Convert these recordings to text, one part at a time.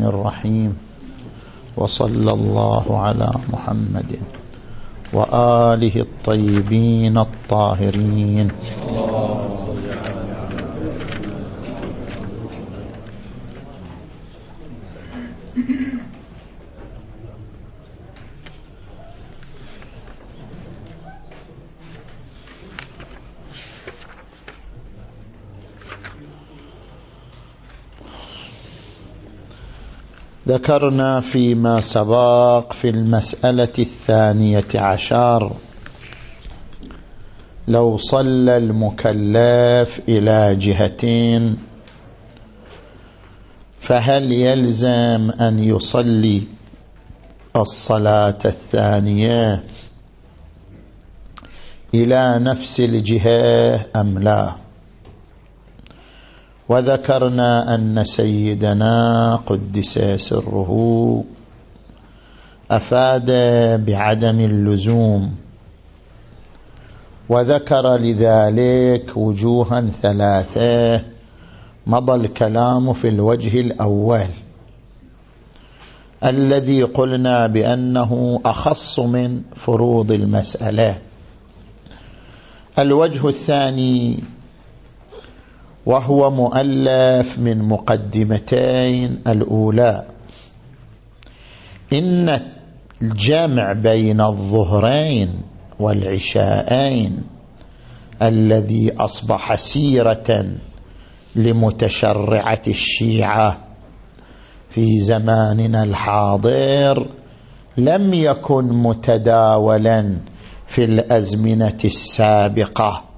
الرحيم. وصلى الله على محمد وآله الطيبين الطاهرين. ذكرنا فيما سبق في المسألة الثانية عشر. لو صلى المكلف إلى جهتين فهل يلزم أن يصلي الصلاة الثانية إلى نفس الجهة أم لا؟ وذكرنا أن سيدنا قدس سره أفاد بعدم اللزوم وذكر لذلك وجوها ثلاثة مضى الكلام في الوجه الأول الذي قلنا بأنه أخص من فروض المسألة الوجه الثاني وهو مؤلف من مقدمتين الأولى. إن الجمع بين الظهرين والعشاءين الذي أصبح سيرة لمتشرعة الشيعة في زماننا الحاضر لم يكن متداولا في الأزمنة السابقة.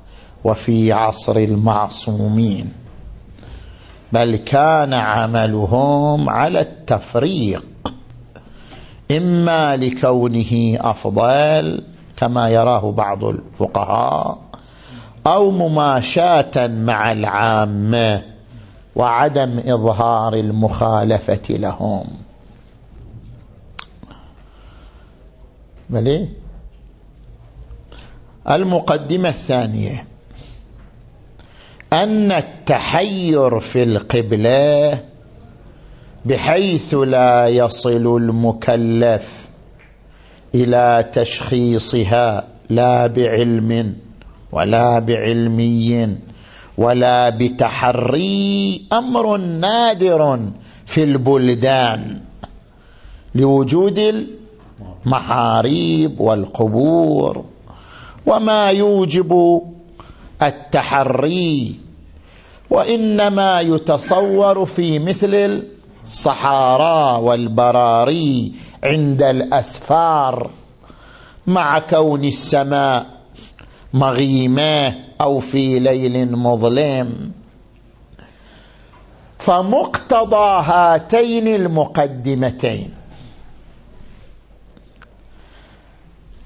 وفي عصر المعصومين بل كان عملهم على التفريق إما لكونه أفضل كما يراه بعض الفقهاء أو مماشاة مع العامة وعدم إظهار المخالفة لهم. بلي؟ المقدمة الثانية. أن التحير في القبلة بحيث لا يصل المكلف إلى تشخيصها لا بعلم ولا بعلمي ولا بتحري أمر نادر في البلدان لوجود المحاريب والقبور وما يوجب التحري وإنما يتصور في مثل الصحارى والبراري عند الأسفار مع كون السماء مغيمة أو في ليل مظلم. فمقتضى هاتين المقدمتين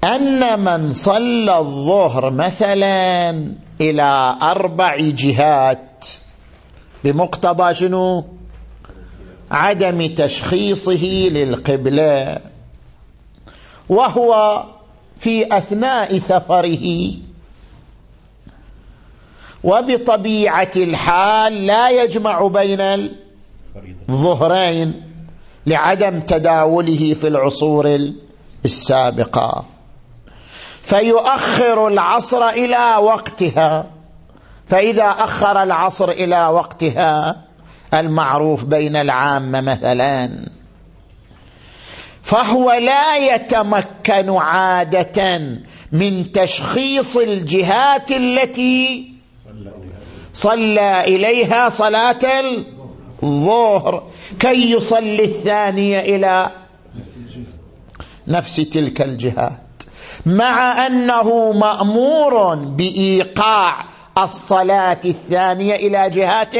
أن من صلى الظهر مثلا إلى أربع جهات بمقتضى شنو؟ عدم تشخيصه للقبلة. وهو في أثناء سفره. وبطبيعة الحال لا يجمع بين الظهرين لعدم تداوله في العصور السابقة. فيؤخر العصر إلى وقتها. فإذا أخر العصر إلى وقتها المعروف بين العامة مثلا فهو لا يتمكن عادة من تشخيص الجهات التي صلى إليها صلاة الظهر كي يصلي الثانية إلى نفس تلك الجهات. مع أنه مأمور بإيقاع الصلاة الثانية إلى جهات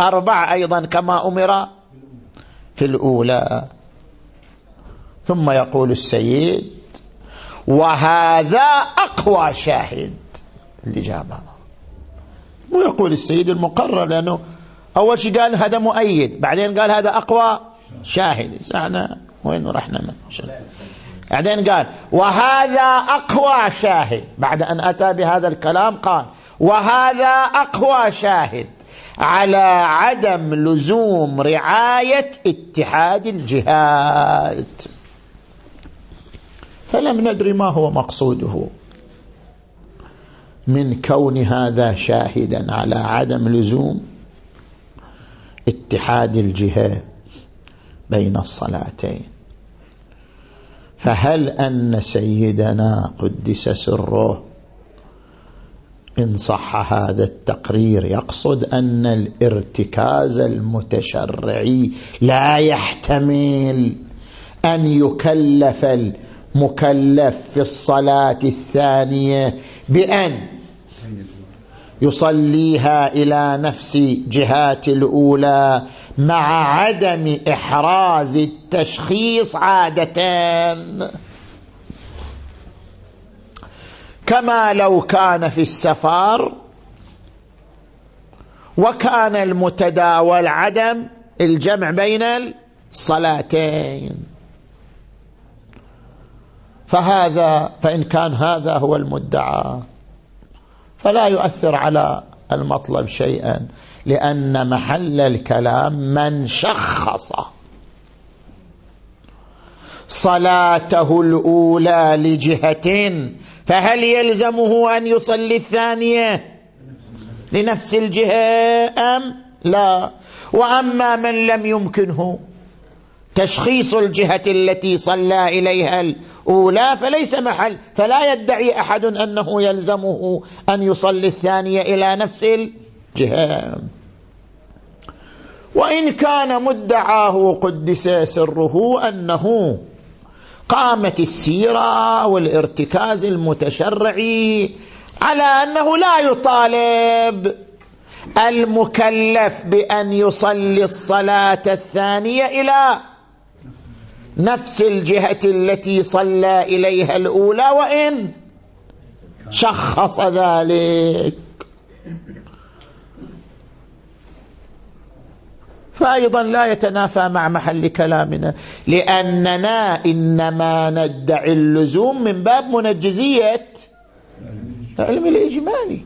أربع أيضا كما أمر في الأولى. ثم يقول السيد وهذا أقوى شاهد الإجابة ويقول السيد المقرر لأنه أول شيء قال هذا مؤيد بعدين قال هذا أقوى شاهد. سعنا وين رحنا من؟ بعدين قال وهذا أقوى شاهد. بعد أن أتى بهذا الكلام قال وهذا أقوى شاهد على عدم لزوم رعاية اتحاد الجهات فلم ندري ما هو مقصوده من كون هذا شاهدا على عدم لزوم اتحاد الجهة بين الصلاتين. فهل أن سيدنا قدس سره إن صح هذا التقرير يقصد أن الارتكاز المتشرعي لا يحتمل أن يكلف المكلف في الصلاة الثانية بأن يصليها إلى نفس جهات الأولى مع عدم إحراز التشخيص عادة. كما لو كان في السفر وكان المتداول عدم الجمع بين الصلاتين. فهذا فإن كان هذا هو المدعى فلا يؤثر على المطلب شيئا لأن محل الكلام من شخص صلاته الأولى لجهة فهل يلزمه أن يصلي الثانية؟ لنفس الجهة أم؟ لا. وأما من لم يمكنه تشخيص الجهة التي صلى إليها الأولى فليس محل فلا يدعي أحد أنه يلزمه أن يصلي الثانية إلى نفس الجهة. وإن كان مدعاه قدس سره أنه قامت السيرة والارتكاز المتشرعي على أنه لا يطالب المكلف بأن يصلي الصلاة الثانية إلى نفس الجهة التي صلى إليها الأولى وإن شخص ذلك. فأيضا لا يتنافى مع محل كلامنا. لأننا إنما ندعي اللزوم من باب منجزية العلم الإجمالي.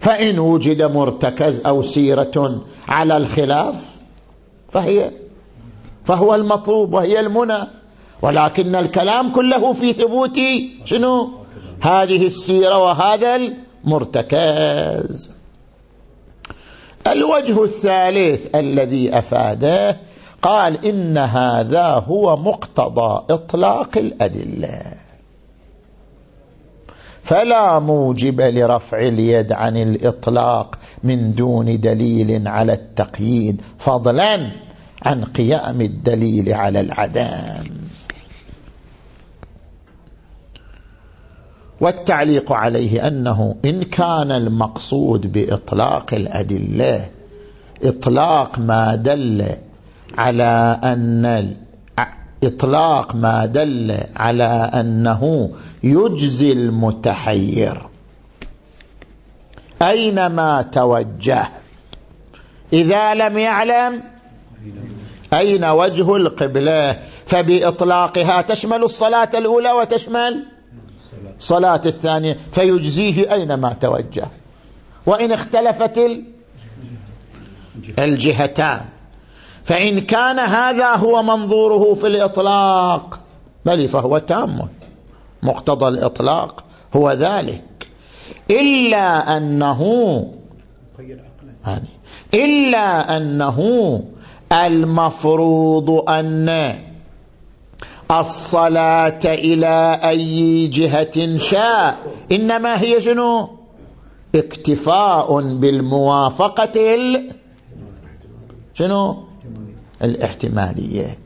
فإن وجد مرتكز أو سيرة على الخلاف فهي فهو المطلوب وهي المنى. ولكن الكلام كله في ثبوت شنو؟ هذه السيرة وهذا المرتكز. الوجه الثالث الذي أفاده قال إن هذا هو مقتضى إطلاق الأدلة. فلا موجب لرفع اليد عن الإطلاق من دون دليل على التقييد فضلا عن قيام الدليل على العدم. والتعليق عليه أنه إن كان المقصود بإطلاق الأدلة إطلاق ما دل على أن إطلاق ما دل على أنه يجزي المتحير. أينما توجه؟ إذا لم يعلم أين وجه القبلة؟ فبإطلاقها تشمل الصلاة الأولى وتشمل صلاة الثانية فيجزيه أينما توجه. وإن اختلفت الجهتان. فإن كان هذا هو منظوره في الإطلاق بل فهو تام. مقتضى الإطلاق هو ذلك. إلا أنه إلا أنه المفروض أن الصلاة إلى أي جهة شاء. إنما هي شنو؟ اكتفاء بالموافقة ال... شنو؟ الاحتمالية.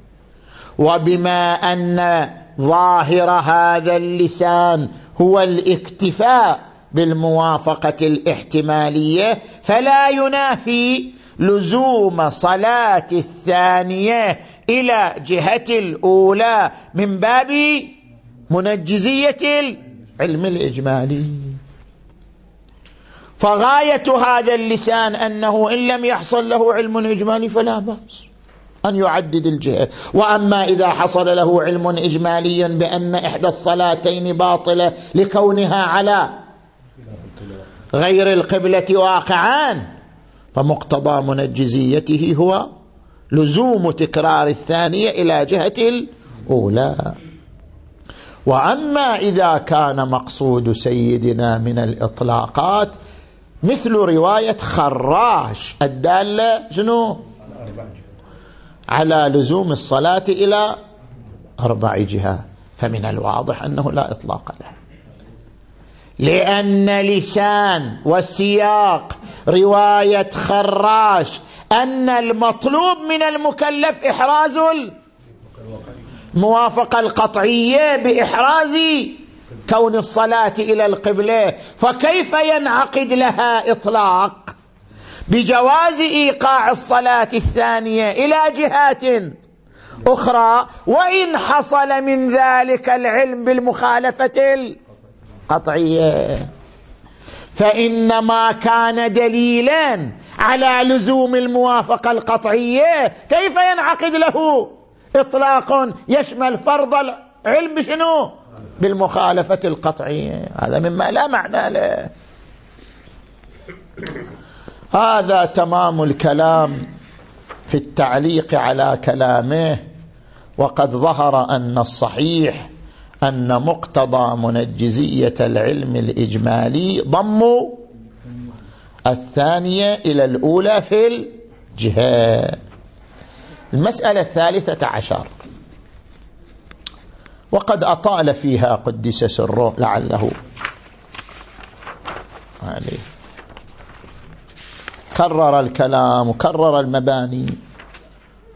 وبما أن ظاهر هذا اللسان هو الاكتفاء بالموافقة الاحتمالية فلا ينافي لزوم صلاة الثانية إلى جهة الأولى من باب منجزية العلم الإجمالي. فغاية هذا اللسان أنه إن لم يحصل له علم إجمالي فلا بأس أن يعدد الجهة. وأما إذا حصل له علم إجمالي بأن إحدى الصلاتين باطلة لكونها على غير القبلة واقعان فمقتضى منجزيته هو لزوم تكرار الثانية إلى جهة الأولى. وأما إذا كان مقصود سيدنا من الإطلاقات مثل رواية خراش الدالة شنو؟ على لزوم الصلاة إلى أربع جهات. فمن الواضح أنه لا إطلاق له. لأن لسان والسياق رواية خراش أن المطلوب من المكلف إحراز الموافقة القطعية بإحراز كون الصلاة إلى القبلة. فكيف ينعقد لها إطلاق؟ بجواز إيقاع الصلاة الثانية إلى جهات أخرى وإن حصل من ذلك العلم بالمخالفة القطعية فإنما كان دليلا على لزوم الموافقة القطعية. كيف ينعقد له؟ إطلاق يشمل فرض العلم بشنو؟ بالمخالفة القطعية. هذا مما لا معنى له. هذا تمام الكلام في التعليق على كلامه. وقد ظهر أن الصحيح أن مقتضى منجزية العلم الإجمالي ضم الثانية إلى الأولى في الجهة المسألة الثالثة عشر. وقد أطال فيها قدس سره لعله. عليه. كرر الكلام وكرر المباني.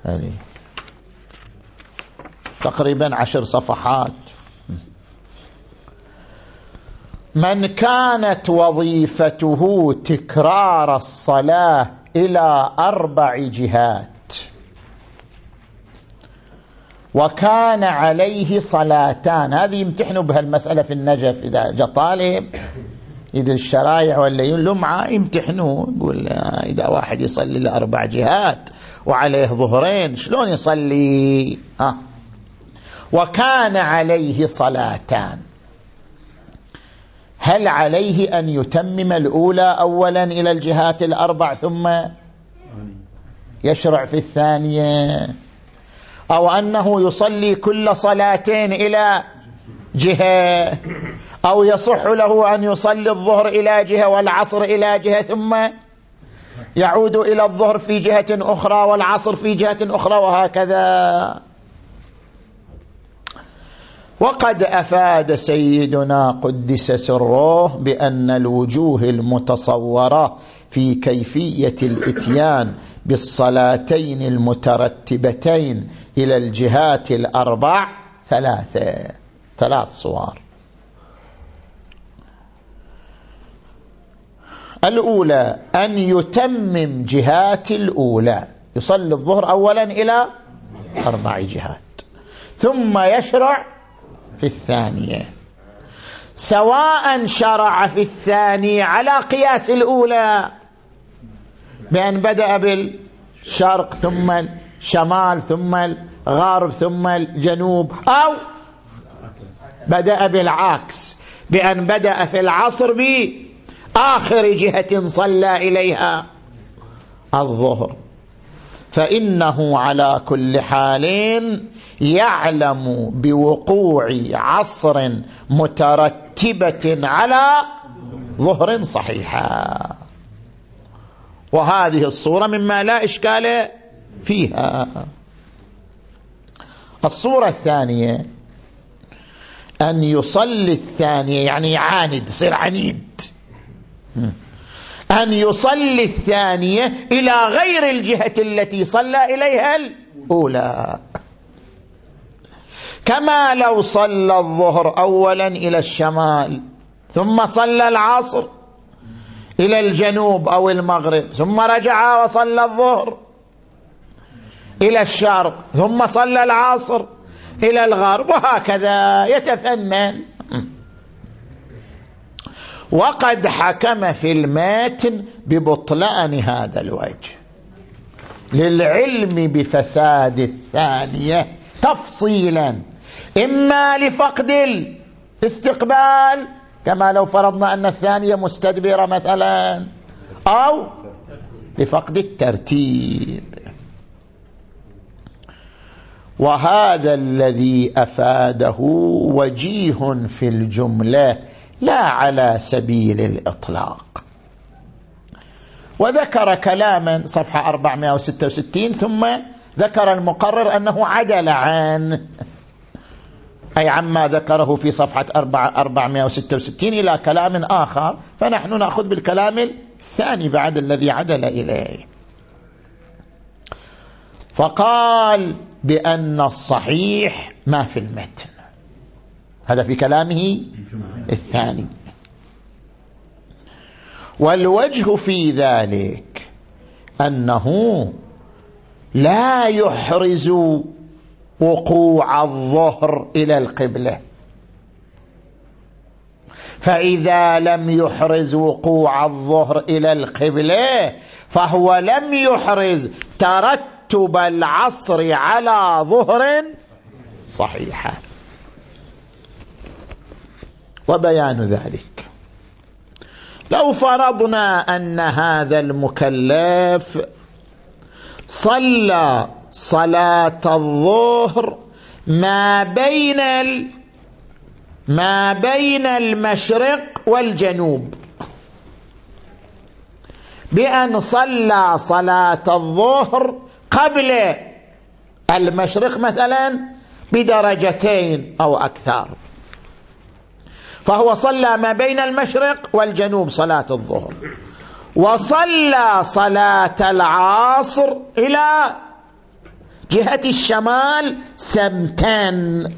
يعني تقريبا عشر صفحات. من كانت وظيفته تكرار الصلاة إلى أربع جهات. وكان عليه صلاتان. هذه يمتحنوا بها المسألة في النجف إذا جاء طالب إذا الشرايع ولا لمعة يمتحنوا يقول إذا واحد يصلي لأربع جهات وعليه ظهرين شلون يصلي؟ ها وكان عليه صلاتان. هل عليه أن يتمم الأولى أولا إلى الجهات الأربع ثم يشرع في الثانية؟ أو أنه يصلي كل صلاتين إلى جهة؟ أو يصح له أن يصلي الظهر إلى جهة والعصر إلى جهة ثم يعود إلى الظهر في جهة أخرى والعصر في جهة أخرى وهكذا؟ وقد أفاد سيدنا قدس سره بأن الوجوه المتصورة في كيفية الإتيان بالصلاتين المترتبتين إلى الجهات الأربع ثلاثة ثلاث صور. الأولى أن يتمم جهات الأولى. يصلي الظهر أولا إلى أربع جهات. ثم يشرع في الثانية. سواء شرع في الثانية على قياس الأولى بأن بدأ بالشرق ثم الشمال ثم الغرب ثم الجنوب أو بدأ بالعكس بأن بدأ في العصر بآخر جهة صلى إليها الظهر. فإنه على كل حال يعلم بوقوع عصر مترتبة على ظهر صحيحة. وهذه الصورة مما لا إشكال فيها. الصورة الثانية أن يصلي الثانية يعني يعاند يصير عنيد. أن يصلي الثانية إلى غير الجهة التي صلى إليها الأولى. كما لو صلى الظهر أولا إلى الشمال ثم صلى العصر إلى الجنوب أو المغرب ثم رجع وصلى الظهر إلى الشرق ثم صلى العصر إلى الغرب وهكذا يتفنن وقد حكم في الماتن ببطلان هذا الوجه. للعلم بفساد الثانية تفصيلا إما لفقد الاستقبال كما لو فرضنا أن الثانية مستدبرة مثلا أو لفقد الترتيب. وهذا الذي أفاده وجيه في الجملة لا على سبيل الإطلاق. وذكر كلاما صفحة 466 ثم ذكر المقرر أنه عدل عن أي عما ذكره في صفحة 466 إلى كلام آخر فنحن نأخذ بالكلام الثاني بعد الذي عدل إليه. فقال بأن الصحيح ما في المتن. هذا في كلامه الثاني. والوجه في ذلك أنه لا يحرز وقوع الظهر إلى القبلة. فإذا لم يحرز وقوع الظهر إلى القبلة فهو لم يحرز ترتب العصر على ظهر صحيحة. وبيان ذلك. لو فرضنا أن هذا المكلف صلى صلاة الظهر ما بين ما بين المشرق والجنوب. بأن صلى صلاة الظهر قبل المشرق مثلا بدرجتين أو أكثر. فهو صلى ما بين المشرق والجنوب صلاة الظهر. وصلى صلاة العصر إلى جهة الشمال سمتان.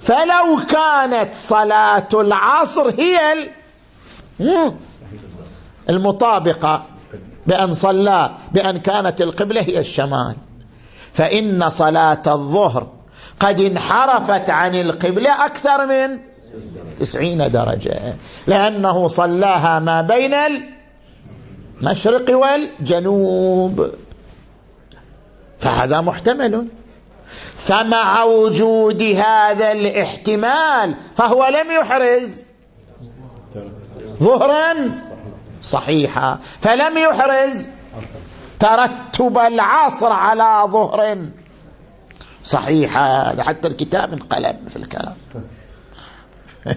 فلو كانت صلاة العصر هي المطابقة بأن صلى بأن كانت القبلة هي الشمال. فإن صلاة الظهر قد انحرفت عن القبلة أكثر من تسعين درجة لأنه صلاها ما بين المشرق والجنوب. فهذا محتمل. فمع وجود هذا الاحتمال فهو لم يحرز ظهرا صحيحا فلم يحرز ترتب العصر على ظهر صحيحا حتى الكتاب انقلب في الكلام.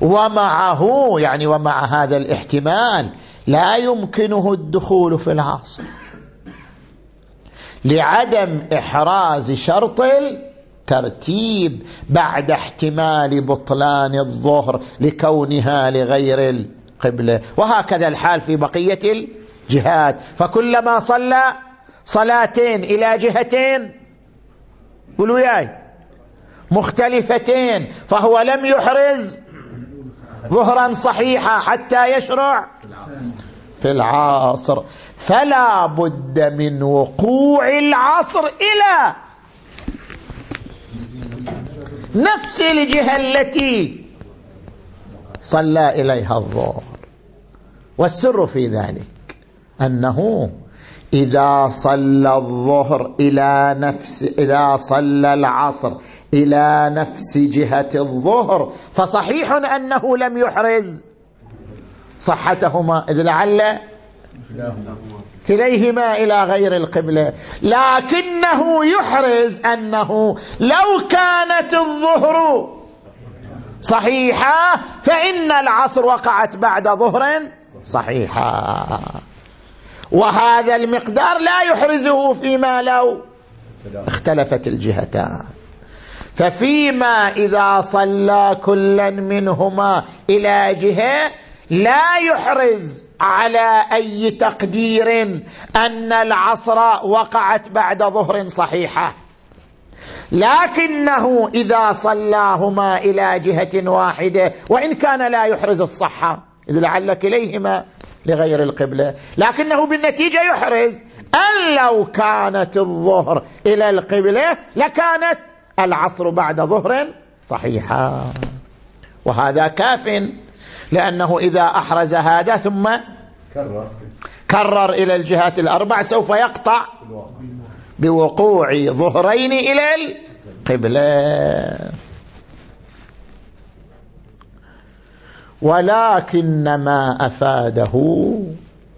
ومعه يعني ومع هذا الاحتمال لا يمكنه الدخول في العصر لعدم إحراز شرط الترتيب بعد احتمال بطلان الظهر لكونها لغير القبلة. وهكذا الحال في بقية الجهات. فكلما صلى صلاتين إلى جهتين قولوا ياي. مختلفتين فهو لم يحرز ظهرا صحيحا حتى يشرع في العصر. فلا بد من وقوع العصر إلى نفس الجهة التي صلى إليها الظهر. والسر في ذلك أنه إذا صلى الظهر إلى نفس إذا صلى العصر إلى نفس جهة الظهر فصحيح أنه لم يحرز صحتهما إذ لعل كليهما إلى غير القبلة. لكنه يحرز أنه لو كانت الظهر صحيحة فإن العصر وقعت بعد ظهر صحيحة. وهذا المقدار لا يحرزه فيما لو اختلفت الجهتان. ففيما إذا صلى كلا منهما إلى جهة لا يحرز على أي تقدير أن العصر وقعت بعد ظهر صحيحة. لكنه إذا صلاهما إلى جهة واحدة وإن كان لا يحرز الصحة إذ لعل كليهما لغير القبلة. لكنه بالنتيجة يحرز أن لو كانت الظهر إلى القبلة لكانت العصر بعد ظهر صحيحا. وهذا كاف لأنه إذا أحرز هذا ثم كرر. إلى الجهات الأربع سوف يقطع بوقوع ظهرين إلى القبلة. ولكن ما أفاده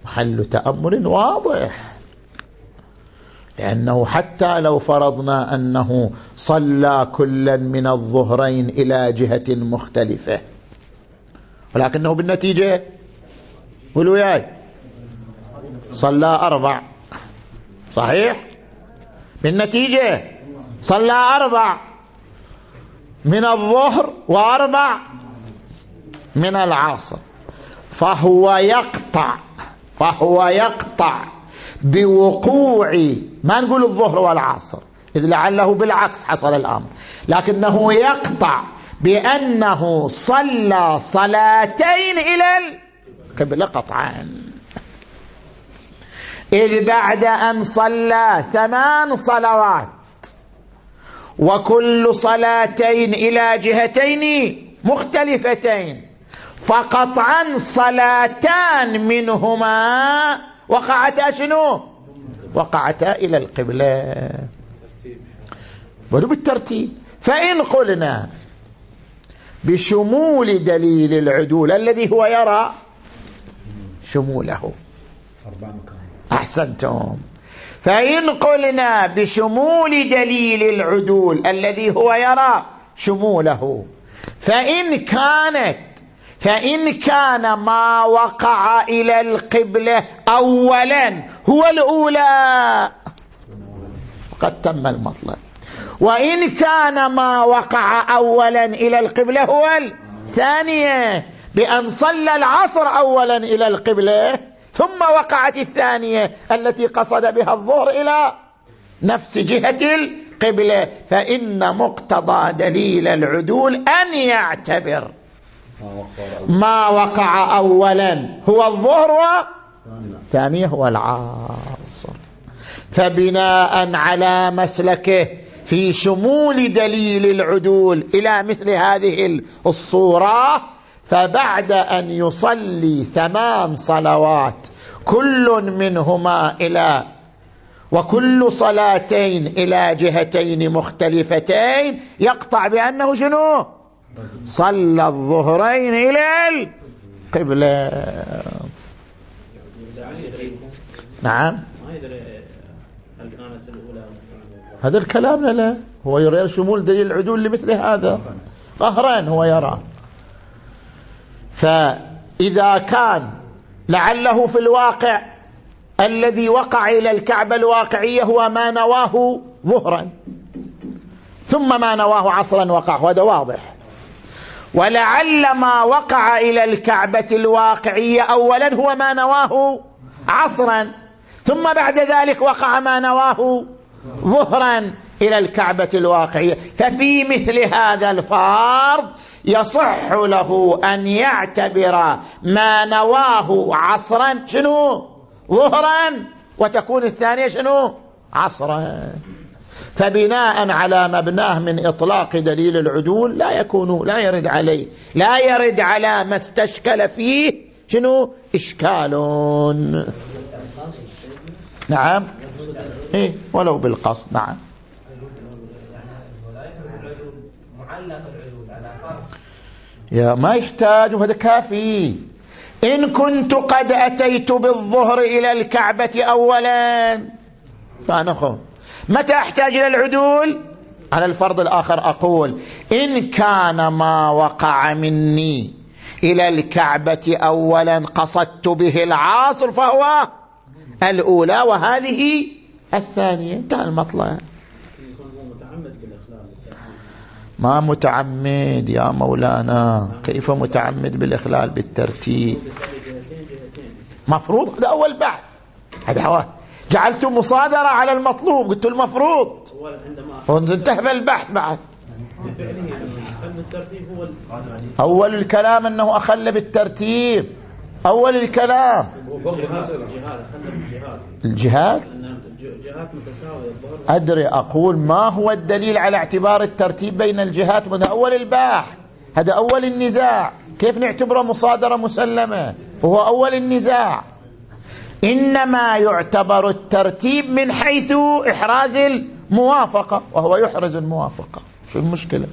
محل تأمل واضح. لأنه حتى لو فرضنا أنه صلى كلا من الظهرين إلى جهة مختلفة ولكنه بالنتيجة قولوا وياي صلى أربع صحيح؟ بالنتيجة صلى أربع من الظهر وأربع من العصر فهو يقطع فهو يقطع بوقوع ما نقول الظهر والعصر إذ لعله بالعكس حصل الأمر. لكنه يقطع بأنه صلى صلاتين إلى القبلة قطعا إذ بعد أن صلى ثمان صلوات وكل صلاتين إلى جهتين مختلفتين. فقطعا صلاتان منهما وقعتا شنو؟ وقعتا إلى القبلة. ولو بالترتيب. فإن قلنا بشمول دليل العدول الذي هو يرى شموله. أحسنتم. فإن قلنا بشمول دليل العدول الذي هو يرى شموله. فإن كانت فإن كان ما وقع إلى القبلة أولا هو الأولى. قد تم المطلب وإن كان ما وقع أولا إلى القبلة هو الثانية. بأن صلى العصر أولا إلى القبلة ثم وقعت الثانية التي قصد بها الظهر إلى نفس جهة القبلة. فإن مقتضى دليل العدول أن يعتبر. ما وقع أولا هو الظهر ثانية هو العصر فبناء على مسلكه في شمول دليل العدول إلى مثل هذه الصورة فبعد أن يصلي ثمان صلوات كل منهما إلى وكل صلاتين إلى جهتين مختلفتين يقطع بأنه شنو؟ صلى الظهرين إلى القبلة. نعم. هذا الكلام لا لا. هو يرى شمول دليل العدول لمثل هذا. قهرين هو يرى. فإذا كان لعله في الواقع الذي وقع إلى الكعبة الواقعية هو ما نواه ظهرا. ثم ما نواه عصرا وقع. هذا واضح. ولعل ما وقع إلى الكعبة الواقعية أولا هو ما نواه عصرا ثم بعد ذلك وقع ما نواه ظهرا إلى الكعبة الواقعية. ففي مثل هذا الفرض يصح له أن يعتبر ما نواه عصرا شنو؟ ظهرا وتكون الثانية شنو؟ عصرا. فبناء على مبناه من إطلاق دليل العدول لا يكون لا يرد عليه لا يرد على ما استشكل فيه شنو؟ إشكال. نعم. إيه ولو بالقصد نعم. يا ما يحتاج وهذا كافي. إن كنت قد أتيت بالظهر إلى الكعبة أولا. فأنا متى أحتاج إلى العدول؟ على الفرض الآخر أقول إن كان ما وقع مني إلى الكعبة أولا قصدت به العاصر فهو الأولى وهذه الثانية. انتهى المطلب ما متعمد يا مولانا كيف متعمد بالإخلال بالترتيب؟ مفروض هذا أول بعد. هذا هو جعلت مصادرة على المطلوب قلت المفروض. وانتهى البحث بعد. أول الكلام أنه أخل بالترتيب. أول الكلام. الجهاد؟ أدري أقول ما هو الدليل على اعتبار الترتيب بين الجهات من أول الباح. هذا أول النزاع. كيف نعتبره مصادرة مسلمة؟ وهو أول النزاع. إنما يعتبر الترتيب من حيث إحراز الموافقة وهو يحرز الموافقة. شو المشكلة؟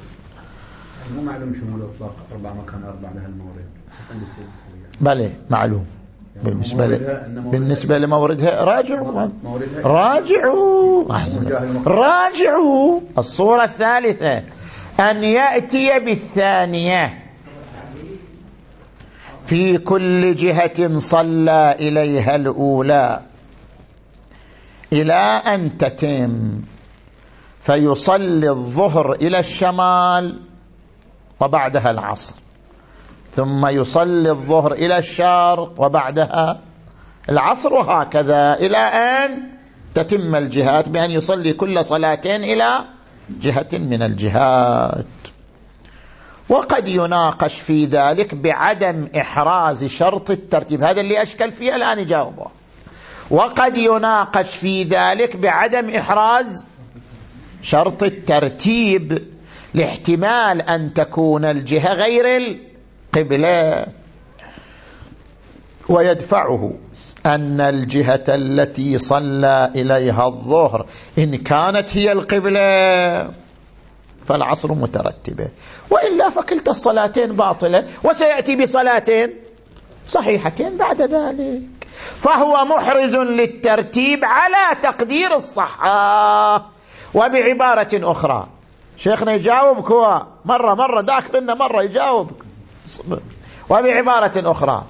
مو معلوم شمول اطلاق أربع مكان أربع لها المورد بلى معلوم. يعني بالنسبة بالنسبة لموردها راجعوا. راجعوا. راجعوا. الصورة الثالثة. أن يأتي بالثانية. في كل جهة صلى إليها الأولى إلى أن تتم. فيصلي الظهر إلى الشمال وبعدها العصر. ثم يصلي الظهر إلى الشرق وبعدها العصر وهكذا إلى أن تتم الجهات بأن يصلي كل صلاتين إلى جهة من الجهات. وقد يناقش في ذلك بعدم إحراز شرط الترتيب. هذا اللي أشكل فيه الآن يجاوبه. وقد يناقش في ذلك بعدم إحراز شرط الترتيب لاحتمال أن تكون الجهة غير القبلة. ويدفعه أن الجهة التي صلى إليها الظهر إن كانت هي القبلة. فالعصر مترتبة وإلا فكلتا الصلاتين باطلة وسيأتي بصلاتين صحيحتين بعد ذلك. فهو محرز للترتيب على تقدير الصحة وبعبارة أخرى. شيخنا يجاوبك هو مرة مرة ذاكر لنا مرة يجاوبك. وبعبارة أخرى.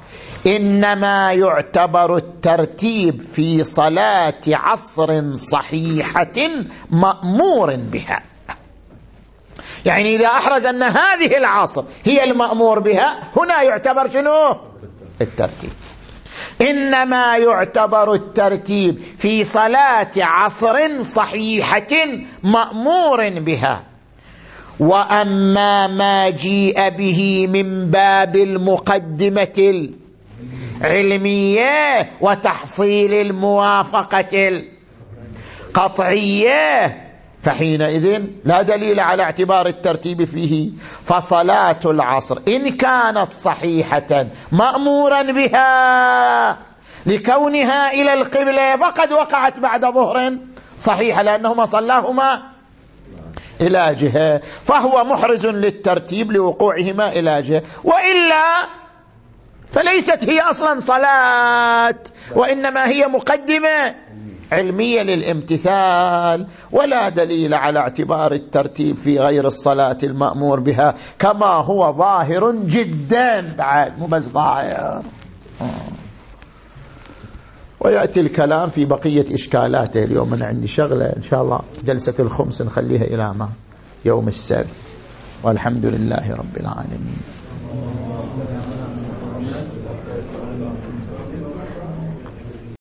إنما يعتبر الترتيب في صلاة عصر صحيحة مأمور بها. يعني إذا أحرز أن هذه العصر هي المأمور بها هنا يعتبر شنو؟ الترتيب. إنما يعتبر الترتيب في صلاة عصر صحيحة مأمور بها. وأما ما جيء به من باب المقدمة العلمية وتحصيل الموافقة القطعية فحينئذ لا دليل على اعتبار الترتيب فيه. فصلاة العصر إن كانت صحيحة مأمورا بها لكونها إلى القبلة فقد وقعت بعد ظهر صحيحة لأنهما صلاهما إلى جهة فهو محرز للترتيب لوقوعهما إلى جهة. وإلا فليست هي أصلا صلاة وإنما هي مقدمة. علمية للامتثال ولا دليل على اعتبار الترتيب في غير الصلاة المأمور بها كما هو ظاهر جدا. بعد مو بس ظاهر. ويأتي الكلام في بقية إشكالاته. اليوم أنا عندي شغلة إن شاء الله جلسة الخمس نخليها إلى ما؟ يوم السبت. والحمد لله رب العالمين.